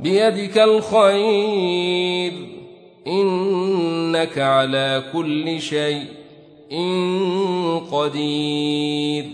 بيدك الخير. إنك على كل شيء قدير.